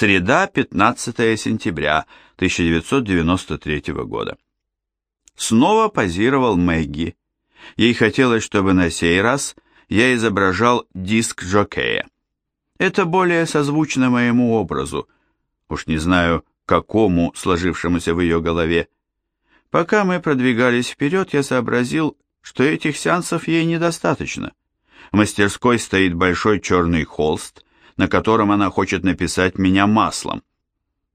Среда, 15 сентября 1993 года. Снова позировал Мэгги. Ей хотелось, чтобы на сей раз я изображал диск жокея. Это более созвучно моему образу, уж не знаю, какому, сложившемуся в ее голове. Пока мы продвигались вперед, я сообразил, что этих сеансов ей недостаточно. В мастерской стоит большой черный холст, на котором она хочет написать меня маслом.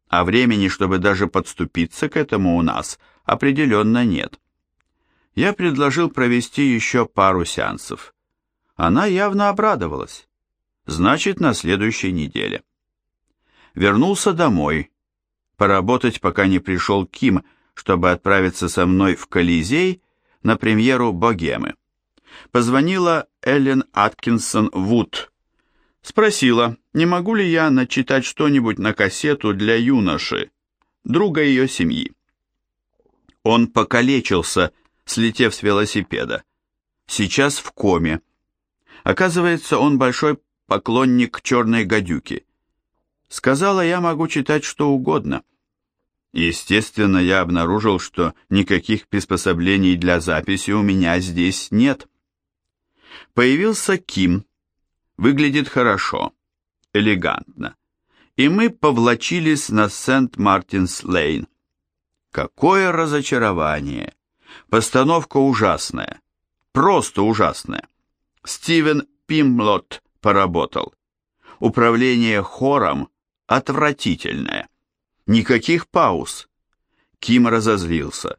А времени, чтобы даже подступиться к этому у нас, определенно нет. Я предложил провести еще пару сеансов. Она явно обрадовалась. Значит, на следующей неделе. Вернулся домой. Поработать, пока не пришел Ким, чтобы отправиться со мной в Колизей на премьеру «Богемы». Позвонила Эллен Аткинсон Вуд. Спросила, не могу ли я начитать что-нибудь на кассету для юноши, друга ее семьи. Он покалечился, слетев с велосипеда. Сейчас в коме. Оказывается, он большой поклонник черной гадюки. Сказала, я могу читать что угодно. Естественно, я обнаружил, что никаких приспособлений для записи у меня здесь нет. Появился Ким. Выглядит хорошо, элегантно. И мы повлачились на Сент-Мартинс-Лейн. Какое разочарование! Постановка ужасная, просто ужасная. Стивен Пимлот поработал. Управление хором отвратительное. Никаких пауз. Ким разозлился.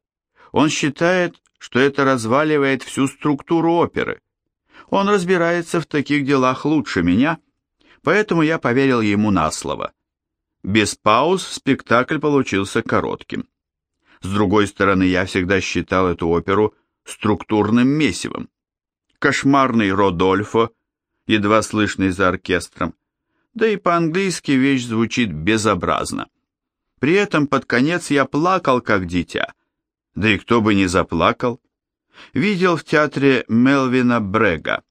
Он считает, что это разваливает всю структуру оперы. Он разбирается в таких делах лучше меня, поэтому я поверил ему на слово. Без пауз спектакль получился коротким. С другой стороны, я всегда считал эту оперу структурным месивом. Кошмарный Родольфо едва слышный за оркестром, да и по-английски вещь звучит безобразно. При этом под конец я плакал, как дитя. Да и кто бы не заплакал. Видел в театре Мелвина Брега.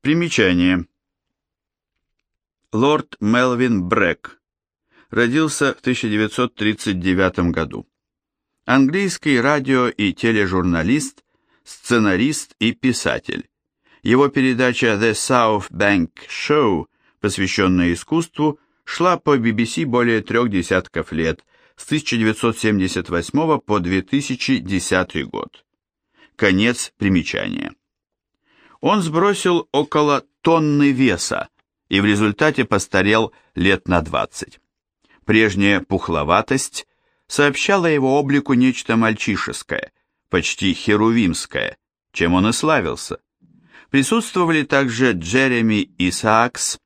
Примечание. Лорд Мелвин Брег родился в 1939 году. Английский радио- и тележурналист, сценарист и писатель его передача The South Bank Show, посвященная искусству, шла по BBC более трех десятков лет, с 1978 по 2010 год. Конец примечания. Он сбросил около тонны веса и в результате постарел лет на 20. Прежняя пухловатость сообщала его облику нечто мальчишеское, почти херувимское, чем он и славился. Присутствовали также Джереми Исаакс,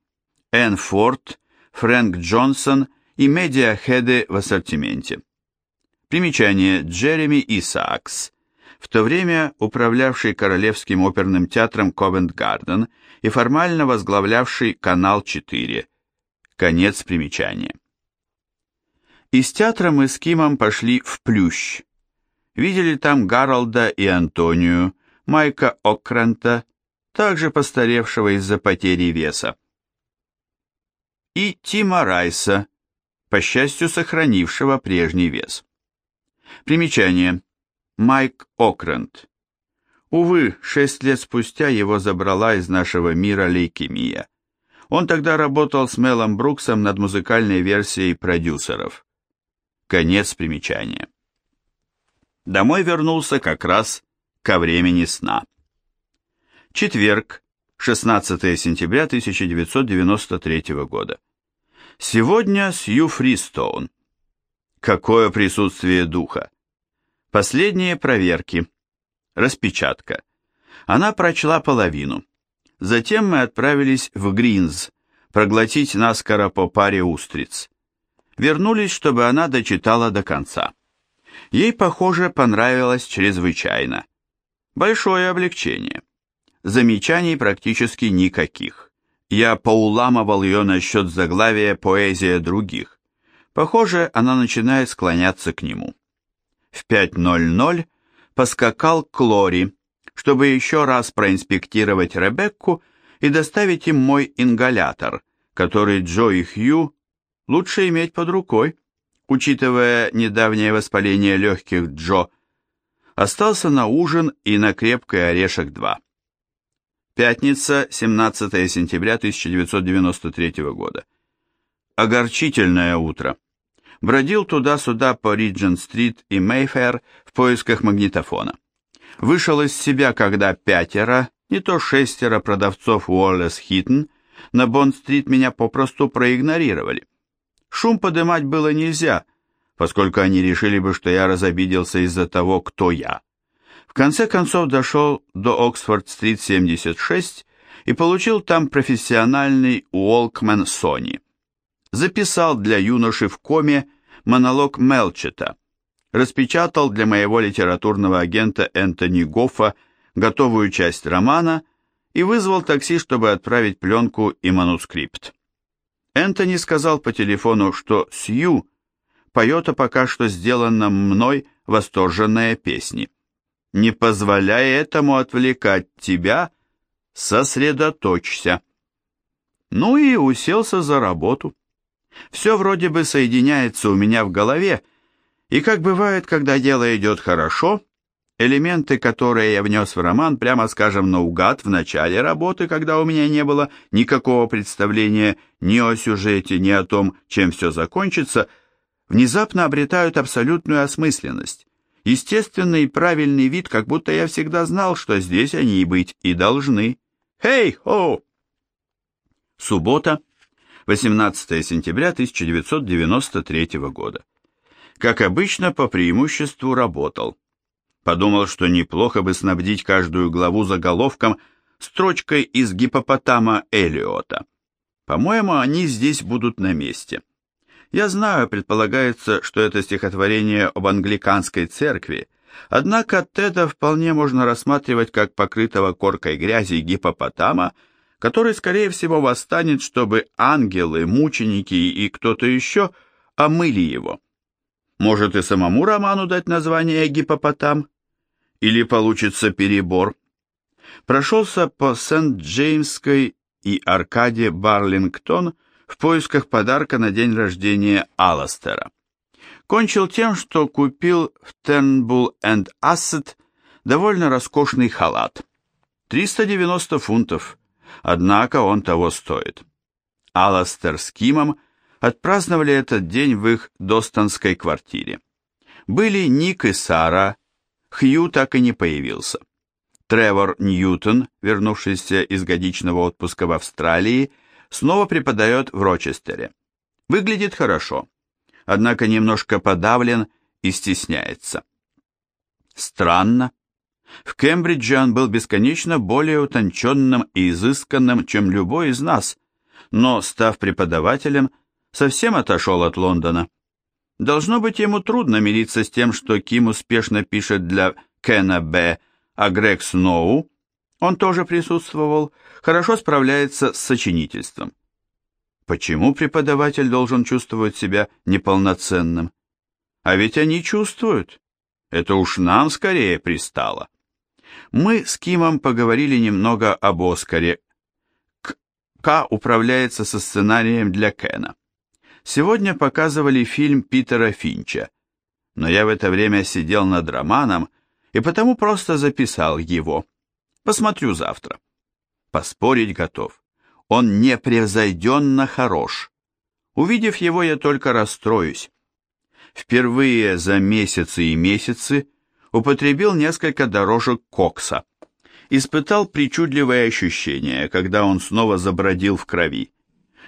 Энн Форд, Фрэнк Джонсон и медиахеды в ассортименте. Примечание Джереми Исаакс, в то время управлявший Королевским оперным театром Ковент-Гарден и формально возглавлявший Канал 4. Конец примечания. Из театра мы с Кимом пошли в Плющ. Видели там Гаролда и Антонию, Майка Окрента, также постаревшего из-за потери веса. И Тима Райса, по счастью, сохранившего прежний вес. Примечание. Майк Окрент. Увы, шесть лет спустя его забрала из нашего мира лейкемия. Он тогда работал с Мелом Бруксом над музыкальной версией продюсеров. Конец примечания. Домой вернулся как раз ко времени сна. Четверг, 16 сентября 1993 года. Сегодня Сью Фристоун. Какое присутствие духа. Последние проверки. Распечатка. Она прочла половину. Затем мы отправились в Гринз, проглотить наскоро по паре устриц. Вернулись, чтобы она дочитала до конца. Ей, похоже, понравилось чрезвычайно. Большое облегчение. Замечаний практически никаких. Я поуламывал ее насчет заглавия «Поэзия других». Похоже, она начинает склоняться к нему. В 5.00 поскакал к Лори, чтобы еще раз проинспектировать Ребекку и доставить им мой ингалятор, который Джо и Хью лучше иметь под рукой, учитывая недавнее воспаление легких Джо, остался на ужин и на крепкий орешек 2. Пятница, 17 сентября 1993 года. Огорчительное утро. Бродил туда-сюда по Риджен-стрит и Мейфэр в поисках магнитофона. Вышел из себя, когда пятеро, не то шестеро продавцов Уоллес Хиттен на Бонд-стрит меня попросту проигнорировали. Шум подымать было нельзя, поскольку они решили бы, что я разобиделся из-за того, кто я. Конце концов дошел до Оксфорд-стрит 76 и получил там профессиональный Уолкмен Sony. Записал для юноши в коме монолог Мелчета, распечатал для моего литературного агента Энтони Гоффа готовую часть романа и вызвал такси, чтобы отправить пленку и манускрипт. Энтони сказал по телефону, что Сью поет о пока что сделанном мной восторженные песни. Не позволяй этому отвлекать тебя, сосредоточься. Ну и уселся за работу. Все вроде бы соединяется у меня в голове, и как бывает, когда дело идет хорошо, Элементы, которые я внес в роман, прямо скажем, наугад в начале работы, когда у меня не было никакого представления ни о сюжете, ни о том, чем все закончится, внезапно обретают абсолютную осмысленность, естественный и правильный вид, как будто я всегда знал, что здесь они и быть и должны. Хей-хо! Суббота, 18 сентября 1993 года. Как обычно, по преимуществу работал Подумал, что неплохо бы снабдить каждую главу заголовком строчкой из гипопотама Элиота. По-моему, они здесь будут на месте. Я знаю, предполагается, что это стихотворение об англиканской церкви, однако Теда вполне можно рассматривать как покрытого коркой грязи гипопотама, который, скорее всего, восстанет, чтобы ангелы, мученики и кто-то еще омыли его. Может и самому роману дать название «Гипопотам»? или получится перебор. Прошелся по Сент-Джеймской и Аркаде Барлингтон в поисках подарка на день рождения Алластера. Кончил тем, что купил в Turnbull энд Ассет довольно роскошный халат. 390 фунтов, однако он того стоит. Алластер с Кимом отпраздновали этот день в их достонской квартире. Были Ник и Сара, Хью так и не появился. Тревор Ньютон, вернувшийся из годичного отпуска в Австралии, снова преподает в Рочестере. Выглядит хорошо, однако немножко подавлен и стесняется. Странно. В Кембридже он был бесконечно более утонченным и изысканным, чем любой из нас, но, став преподавателем, совсем отошел от Лондона. Должно быть ему трудно мириться с тем, что Ким успешно пишет для Кена Б., а Грег Сноу, он тоже присутствовал, хорошо справляется с сочинительством. Почему преподаватель должен чувствовать себя неполноценным? А ведь они чувствуют. Это уж нам скорее пристало. Мы с Кимом поговорили немного об Оскаре. К. управляется со сценарием для Кена. Сегодня показывали фильм Питера Финча, но я в это время сидел над романом и потому просто записал его. Посмотрю завтра. Поспорить готов. Он непревзойденно хорош. Увидев его, я только расстроюсь. Впервые за месяцы и месяцы употребил несколько дорожек кокса. Испытал причудливое ощущение, когда он снова забродил в крови.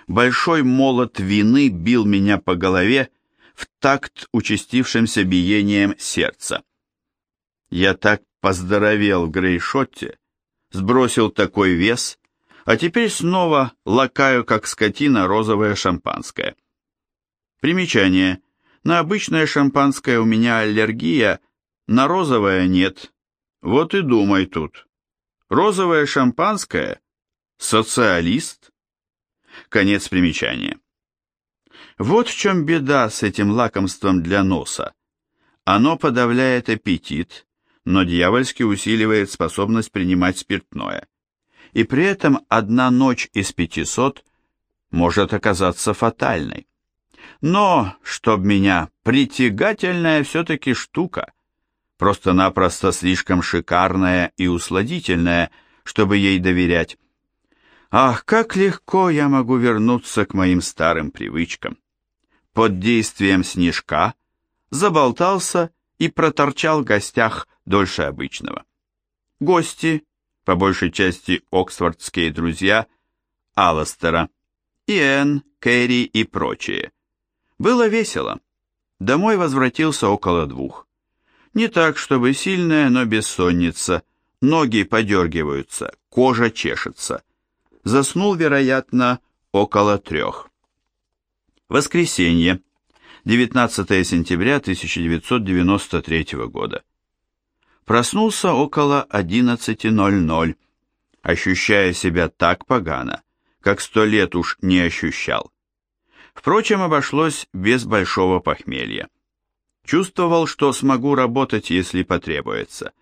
Большой молот вины бил меня по голове в такт участившимся биением сердца. Я так поздоровел в Грейшотте, сбросил такой вес, а теперь снова лакаю, как скотина, розовое шампанское. Примечание. На обычное шампанское у меня аллергия, на розовое нет. Вот и думай тут. Розовое шампанское? Социалист? Конец примечания. Вот в чем беда с этим лакомством для носа. Оно подавляет аппетит, но дьявольски усиливает способность принимать спиртное. И при этом одна ночь из пятисот может оказаться фатальной. Но, чтоб меня, притягательная все-таки штука, просто-напросто слишком шикарная и усладительная, чтобы ей доверять. Ах, как легко я могу вернуться к моим старым привычкам. Под действием снежка заболтался и проторчал в гостях дольше обычного. Гости, по большей части оксфордские друзья, Алластера, Иэн, Кэрри и прочие. Было весело. Домой возвратился около двух. Не так, чтобы сильная, но бессонница. Ноги подергиваются, кожа чешется. Заснул, вероятно, около трех. Воскресенье, 19 сентября 1993 года. Проснулся около 11.00, ощущая себя так погано, как сто лет уж не ощущал. Впрочем, обошлось без большого похмелья. Чувствовал, что смогу работать, если потребуется.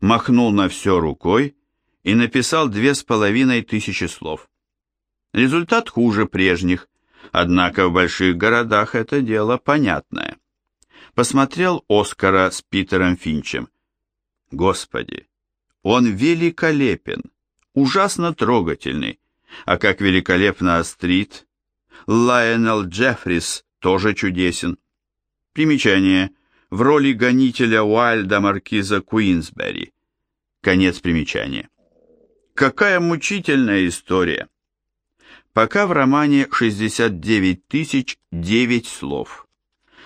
Махнул на все рукой и написал две с половиной тысячи слов. Результат хуже прежних, однако в больших городах это дело понятное. Посмотрел Оскара с Питером Финчем. Господи, он великолепен, ужасно трогательный, а как великолепно острит Лайонел Джеффрис тоже чудесен. Примечание. В роли гонителя Уайльда маркиза Куинсбери. Конец примечания. Какая мучительная история. Пока в романе 69 тысяч 9 слов.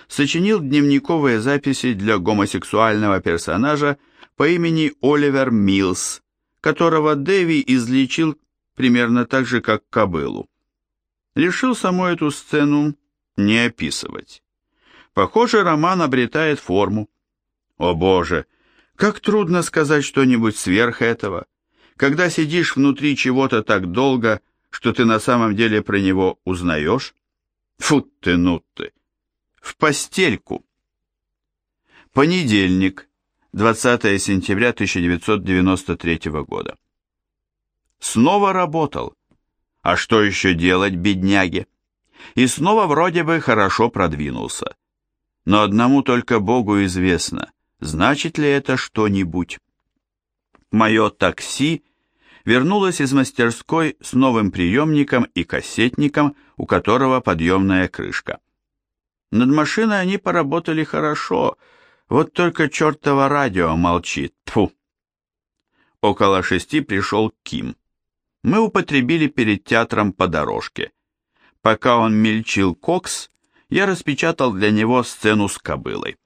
Сочинил дневниковые записи для гомосексуального персонажа по имени Оливер Милс, которого Дэви излечил примерно так же, как кобылу решил саму эту сцену не описывать. Похоже, роман обретает форму. О боже, как трудно сказать что-нибудь сверх этого, когда сидишь внутри чего-то так долго, что ты на самом деле про него узнаешь. Фу ты, ну ты. В постельку. Понедельник, 20 сентября 1993 года. Снова работал. А что еще делать, бедняге? И снова вроде бы хорошо продвинулся. Но одному только Богу известно, значит ли это что-нибудь. Мое такси вернулось из мастерской с новым приемником и кассетником, у которого подъемная крышка. Над машиной они поработали хорошо, вот только чертово радио молчит, тфу. Около шести пришел Ким мы употребили перед театром по дорожке. Пока он мельчил кокс, я распечатал для него сцену с кобылой.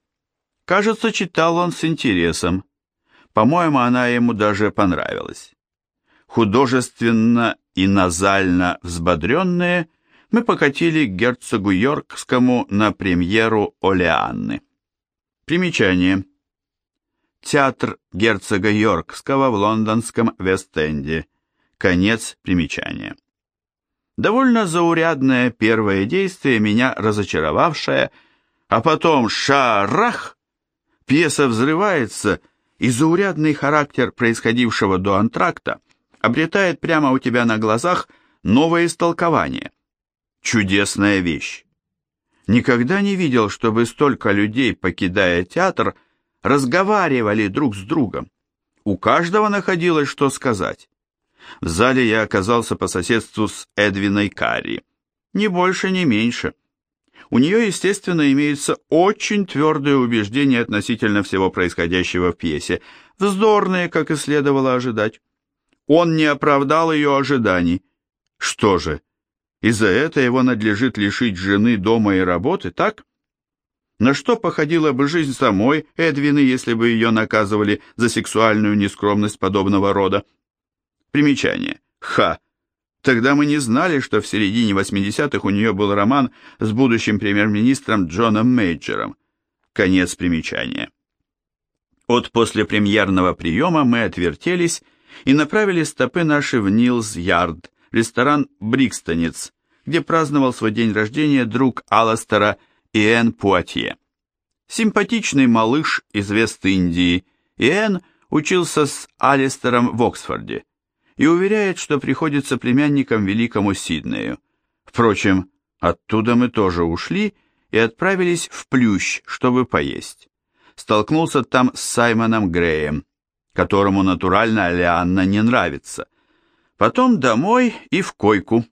Кажется, читал он с интересом. По-моему, она ему даже понравилась. Художественно и назально взбодренные, мы покатили к герцогу Йоркскому на премьеру Олеанны. Примечание. Театр герцога Йоркского в лондонском Вест-Энде. Конец примечания. Довольно заурядное первое действие, меня разочаровавшее, а потом шарах! Пьеса взрывается, и заурядный характер происходившего до антракта обретает прямо у тебя на глазах новое истолкование. Чудесная вещь. Никогда не видел, чтобы столько людей, покидая театр, разговаривали друг с другом. У каждого находилось что сказать. В зале я оказался по соседству с Эдвиной Карри. Ни больше, ни меньше. У нее, естественно, имеются очень твердые убеждения относительно всего происходящего в пьесе, вздорные, как и следовало ожидать. Он не оправдал ее ожиданий. Что же, из-за этого его надлежит лишить жены дома и работы, так? На что походила бы жизнь самой Эдвины, если бы ее наказывали за сексуальную нескромность подобного рода? Примечание. Ха. Тогда мы не знали, что в середине 80-х у нее был роман с будущим премьер-министром Джоном Мейджером. Конец примечания. От послепремьерного приема мы отвертелись и направили стопы наши в Нилс-Ярд, ресторан «Брикстонец», где праздновал свой день рождения друг Алластера Иэн Пуатье. Симпатичный малыш из Вест-Индии, Иэн учился с Алистером в Оксфорде и уверяет, что приходится племянником великому Сиднею. Впрочем, оттуда мы тоже ушли и отправились в Плющ, чтобы поесть. Столкнулся там с Саймоном Греем, которому натурально Алианна не нравится. Потом домой и в койку.